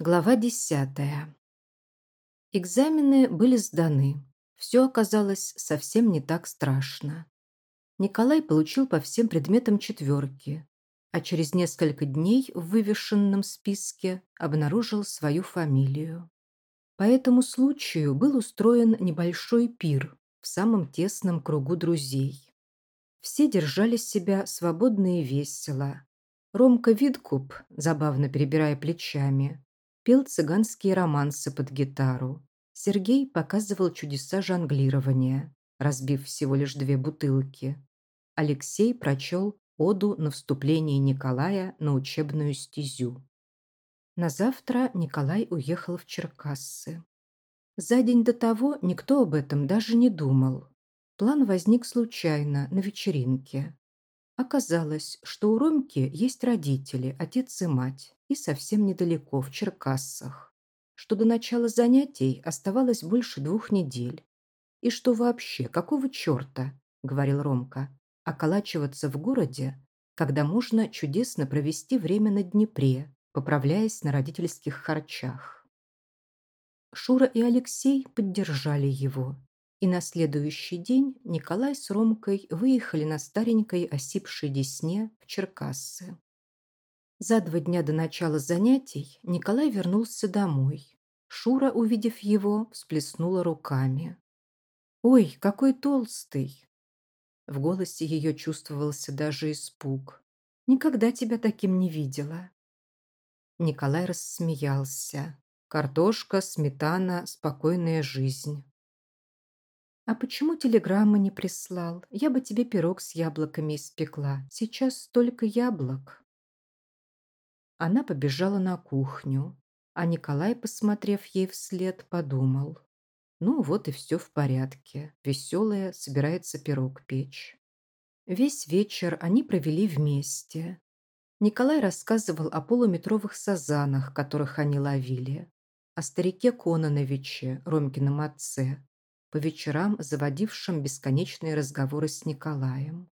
Глава десятая. Экзамены были сданы. Все оказалось совсем не так страшно. Николай получил по всем предметам четверки, а через несколько дней в вывешенном списке обнаружил свою фамилию. По этому случаю был устроен небольшой пир в самом тесном кругу друзей. Все держали себя свободно и весело. Ромка Видкуп, забавно перебирая плечами, пел цыганские романсы под гитару. Сергей показывал чудеса жонглирования, разбив всего лишь две бутылки. Алексей прочел оду на вступление Николая на учебную стезю. На завтра Николай уехал в Черкассы. За день до того никто об этом даже не думал. План возник случайно, на вечеринке. Оказалось, что у Ромки есть родители, отец и мать, и совсем недалеко, в Черкассах, что до начала занятий оставалось больше двух недель. И что вообще, какого черта, говорил Ромка, околачиваться в городе, когда можно чудесно провести время на Днепре, поправляясь на родительских харчах. Шура и Алексей поддержали его, и на следующий день Николай с Ромкой выехали на старенькой осипшей десне в Черкассы. За два дня до начала занятий Николай вернулся домой. Шура, увидев его, всплеснула руками. «Ой, какой толстый!» В голосе ее чувствовался даже испуг. «Никогда тебя таким не видела». Николай рассмеялся. «Картошка, сметана, спокойная жизнь». «А почему телеграммы не прислал? Я бы тебе пирог с яблоками испекла. Сейчас столько яблок». Она побежала на кухню, а Николай, посмотрев ей вслед, подумал. Ну вот и все в порядке. Веселая собирается пирог печь. Весь вечер они провели вместе. Николай рассказывал о полуметровых сазанах, которых они ловили, о старике Кононовиче, Ромкином отце, по вечерам заводившим бесконечные разговоры с Николаем.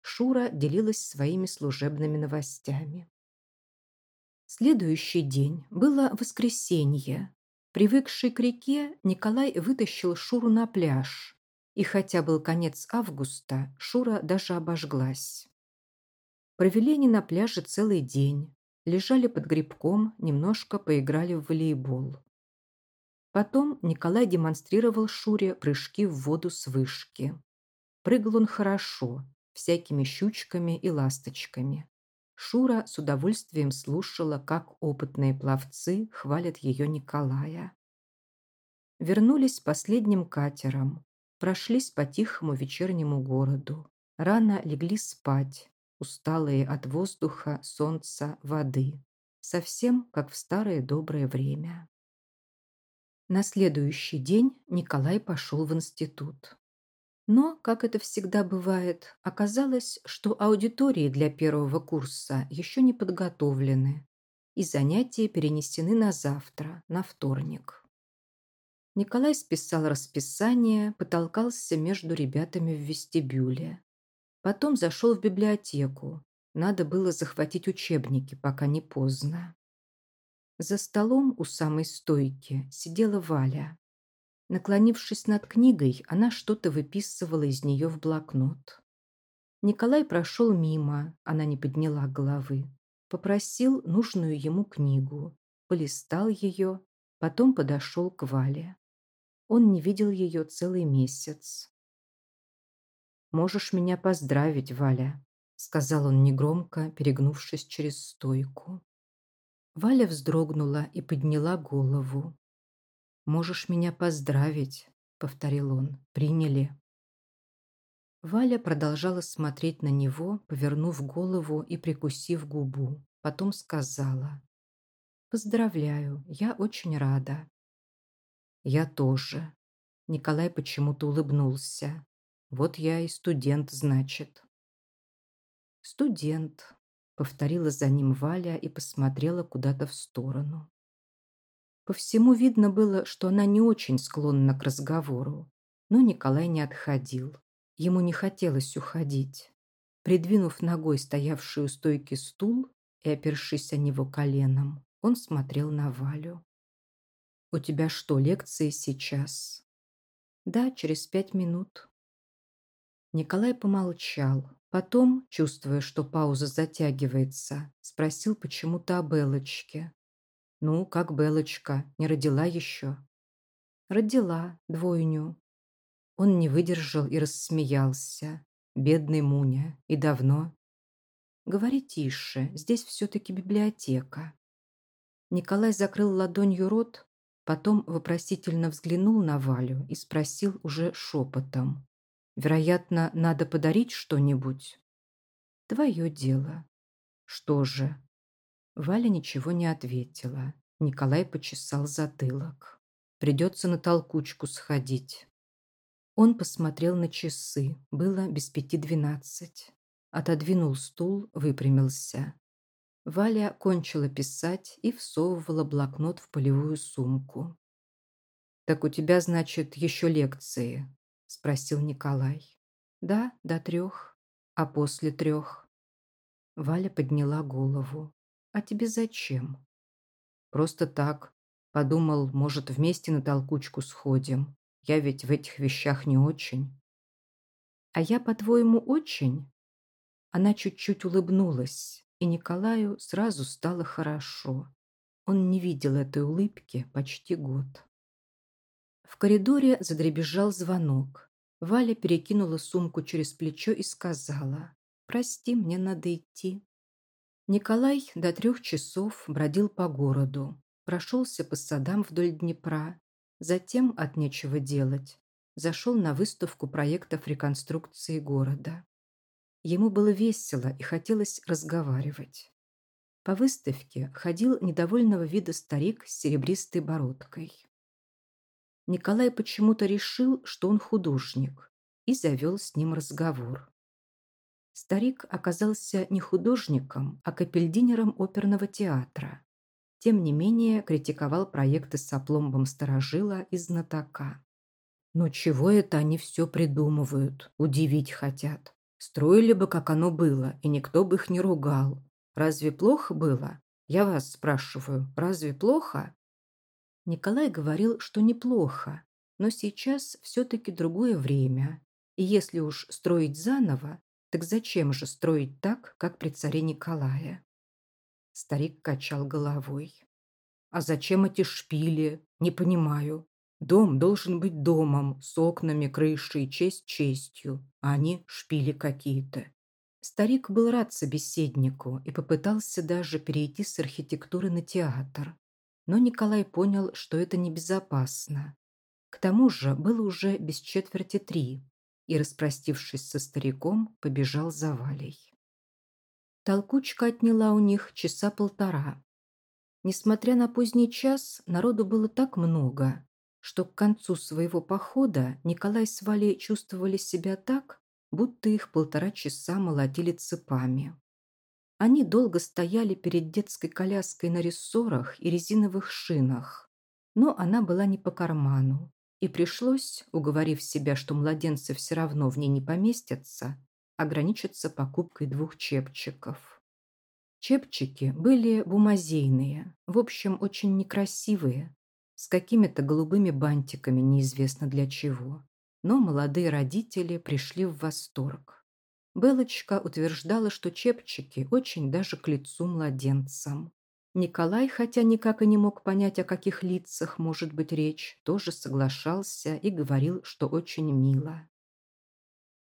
Шура делилась своими служебными новостями. Следующий день было воскресенье. Привыкший к реке, Николай вытащил Шуру на пляж. И хотя был конец августа, Шура даже обожглась. Провели они на пляже целый день. Лежали под грибком, немножко поиграли в волейбол. Потом Николай демонстрировал Шуре прыжки в воду с вышки. Прыгал он хорошо, всякими щучками и ласточками. Шура с удовольствием слушала, как опытные пловцы хвалят ее Николая. Вернулись последним катером, прошлись по тихому вечернему городу. Рано легли спать, усталые от воздуха, солнца, воды. Совсем как в старое доброе время. На следующий день Николай пошел в институт. Но, как это всегда бывает, оказалось, что аудитории для первого курса еще не подготовлены, и занятия перенесены на завтра, на вторник. Николай списал расписание, потолкался между ребятами в вестибюле. Потом зашел в библиотеку. Надо было захватить учебники, пока не поздно. За столом у самой стойки сидела Валя. Наклонившись над книгой, она что-то выписывала из нее в блокнот. Николай прошел мимо, она не подняла головы. Попросил нужную ему книгу, полистал ее, потом подошел к Вале. Он не видел ее целый месяц. «Можешь меня поздравить, Валя», — сказал он негромко, перегнувшись через стойку. Валя вздрогнула и подняла голову. «Можешь меня поздравить», — повторил он. «Приняли». Валя продолжала смотреть на него, повернув голову и прикусив губу. Потом сказала. «Поздравляю, я очень рада». «Я тоже». Николай почему-то улыбнулся. «Вот я и студент, значит». «Студент», Повторила за ним Валя и посмотрела куда-то в сторону. По всему видно было, что она не очень склонна к разговору. Но Николай не отходил. Ему не хотелось уходить. Придвинув ногой стоявший у стойки стул и опершись о него коленом, Он смотрел на Валю. «У тебя что, лекции сейчас?» «Да, через пять минут». Николай помолчал. Потом, чувствуя, что пауза затягивается, спросил почему-то о Белочке. «Ну, как Белочка? Не родила еще?» «Родила двойню». Он не выдержал и рассмеялся. «Бедный Муня. И давно?» «Говори тише. Здесь все-таки библиотека». Николай закрыл ладонью рот, потом вопросительно взглянул на Валю и спросил уже шепотом. Вероятно, надо подарить что-нибудь. Твое дело. Что же? Валя ничего не ответила. Николай почесал затылок. Придется на толкучку сходить. Он посмотрел на часы. Было без пяти двенадцать. Отодвинул стул, выпрямился. Валя кончила писать и всовывала блокнот в полевую сумку. «Так у тебя, значит, еще лекции?» – спросил Николай. «Да, до трех. А после трех?» Валя подняла голову. «А тебе зачем?» «Просто так. Подумал, может, вместе на толкучку сходим. Я ведь в этих вещах не очень». «А я, по-твоему, очень?» Она чуть-чуть улыбнулась, и Николаю сразу стало хорошо. Он не видел этой улыбки почти год. В коридоре задребезжал звонок. Валя перекинула сумку через плечо и сказала «Прости, мне надо идти». Николай до трех часов бродил по городу, прошелся по садам вдоль Днепра, затем, от нечего делать, зашел на выставку проектов реконструкции города. Ему было весело и хотелось разговаривать. По выставке ходил недовольного вида старик с серебристой бородкой. Николай почему-то решил, что он художник, и завел с ним разговор. Старик оказался не художником, а капельдинером оперного театра. Тем не менее, критиковал проекты с опломбом старожила и знатока. Но чего это они все придумывают, удивить хотят? Строили бы, как оно было, и никто бы их не ругал. Разве плохо было? Я вас спрашиваю, разве плохо? Николай говорил, что неплохо, но сейчас все-таки другое время. И если уж строить заново, так зачем же строить так, как при царе Николае? Старик качал головой. А зачем эти шпили? Не понимаю. Дом должен быть домом, с окнами, крышей, честь честью, а они шпили какие-то. Старик был рад собеседнику и попытался даже перейти с архитектуры на театр. Но Николай понял, что это небезопасно. К тому же было уже без четверти три, и, распростившись со стариком, побежал за Валей. Толкучка отняла у них часа полтора. Несмотря на поздний час, народу было так много, что к концу своего похода Николай с Валей чувствовали себя так, будто их полтора часа молотили цепами. Они долго стояли перед детской коляской на рессорах и резиновых шинах, но она была не по карману, и пришлось, уговорив себя, что младенцы все равно в ней не поместятся, ограничиться покупкой двух чепчиков. Чепчики были бумазейные, в общем, очень некрасивые, с какими-то голубыми бантиками неизвестно для чего. Но молодые родители пришли в восторг. Белочка утверждала, что чепчики очень даже к лицу младенцам. Николай, хотя никак и не мог понять, о каких лицах может быть речь, тоже соглашался и говорил, что очень мило.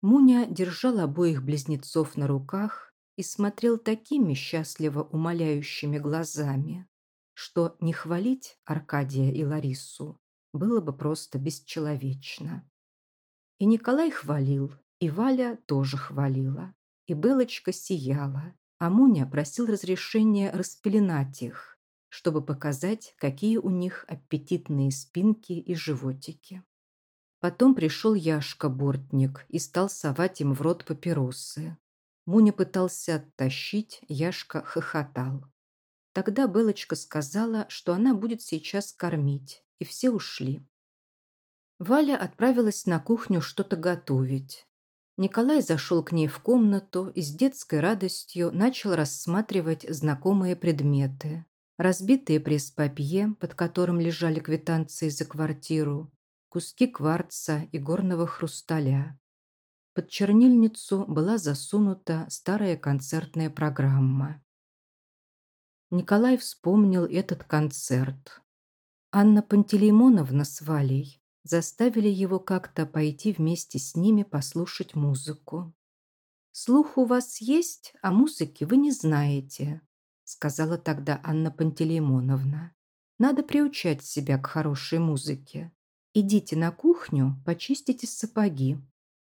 Муня держал обоих близнецов на руках и смотрел такими счастливо умоляющими глазами, что не хвалить Аркадия и Ларису было бы просто бесчеловечно. И Николай хвалил, и Валя тоже хвалила. И Белочка сияла. А Муня просил разрешения распеленать их, чтобы показать, какие у них аппетитные спинки и животики. Потом пришел Яшка-бортник и стал совать им в рот папиросы. Муня пытался оттащить, Яшка хохотал. Тогда Белочка сказала, что она будет сейчас кормить, и все ушли. Валя отправилась на кухню что-то готовить. Николай зашел к ней в комнату и с детской радостью начал рассматривать знакомые предметы. разбитые пресс-папье, под которым лежали квитанции за квартиру, куски кварца и горного хрусталя. Под чернильницу была засунута старая концертная программа. Николай вспомнил этот концерт. Анна Пантелеймоновна с Валей заставили его как-то пойти вместе с ними послушать музыку. «Слух у вас есть, а музыки вы не знаете», сказала тогда Анна Пантелеймоновна. «Надо приучать себя к хорошей музыке. Идите на кухню, почистите сапоги».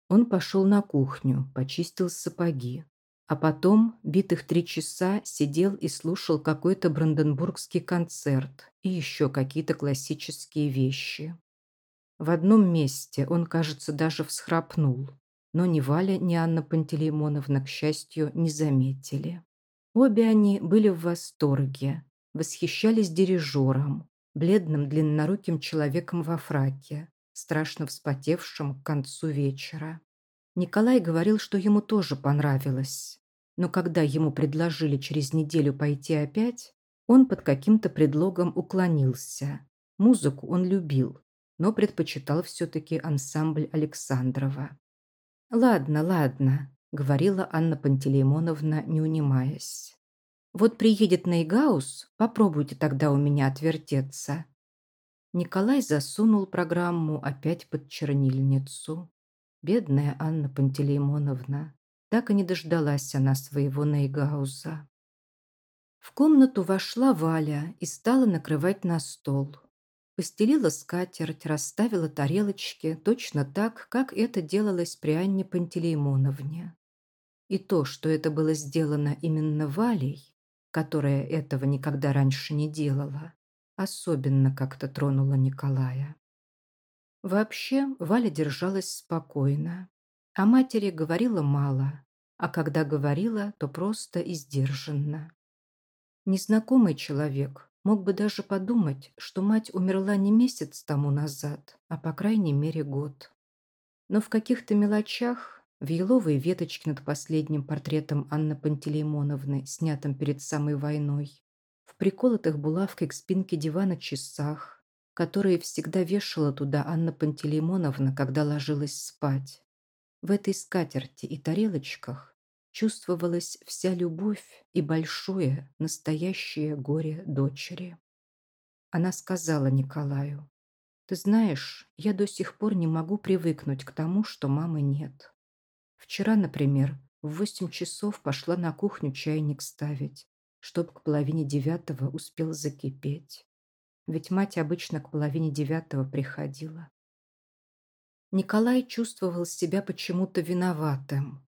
Он пошел на кухню, почистил сапоги. А потом битых три часа сидел и слушал какой-то бранденбургский концерт и еще какие-то классические вещи. В одном месте он, кажется, даже всхрапнул, но ни Валя, ни Анна Пантелеймоновна, к счастью, не заметили. Обе они были в восторге, восхищались дирижером, бледным длинноруким человеком во фраке, страшно вспотевшим к концу вечера. Николай говорил, что ему тоже понравилось. Но когда ему предложили через неделю пойти опять, он под каким-то предлогом уклонился. Музыку он любил, но предпочитал все-таки ансамбль Александрова. «Ладно, ладно», — говорила Анна Пантелеймоновна, не унимаясь. «Вот приедет Нейгаус, попробуйте тогда у меня отвертеться». Николай засунул программу опять под чернильницу. Бедная Анна Пантелеймоновна. Так и не дождалась она своего Нейгауза. В комнату вошла Валя и стала накрывать на стол. Постелила скатерть, расставила тарелочки точно так, как это делалось при Анне Пантелеймоновне. И то, что это было сделано именно Валей, которая этого никогда раньше не делала, особенно как-то тронуло Николая. Вообще, Валя держалась спокойно. О матери говорила мало, а когда говорила, то просто и сдержанно. Незнакомый человек мог бы даже подумать, что мать умерла не месяц тому назад, а по крайней мере год. Но в каких-то мелочах, в еловой веточке над последним портретом Анны Пантелеймоновны, снятым перед самой войной, в приколотых булавкой к спинке дивана часах, которые всегда вешала туда Анна Пантелеймоновна, когда ложилась спать. В этой скатерти и тарелочках чувствовалась вся любовь и большое, настоящее горе дочери. Она сказала Николаю, «Ты знаешь, я до сих пор не могу привыкнуть к тому, что мамы нет. Вчера, например, в восемь часов пошла на кухню чайник ставить, чтоб к половине девятого успел закипеть ведь мать обычно к половине девятого приходила. Николай чувствовал себя почему-то виноватым.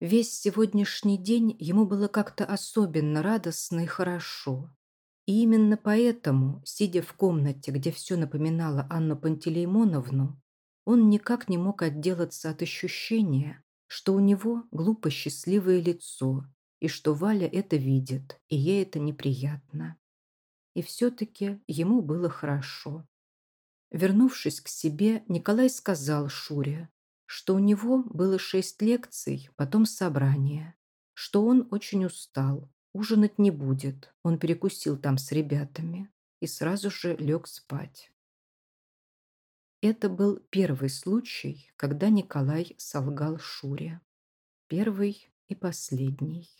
Весь сегодняшний день ему было как-то особенно радостно и хорошо. И именно поэтому, сидя в комнате, где все напоминало Анну Пантелеймоновну, он никак не мог отделаться от ощущения, что у него глупо счастливое лицо, и что Валя это видит, и ей это неприятно. И все-таки ему было хорошо. Вернувшись к себе, Николай сказал Шуре, что у него было шесть лекций, потом собрание, что он очень устал, ужинать не будет, он перекусил там с ребятами и сразу же лег спать. Это был первый случай, когда Николай солгал Шуре. Первый и последний.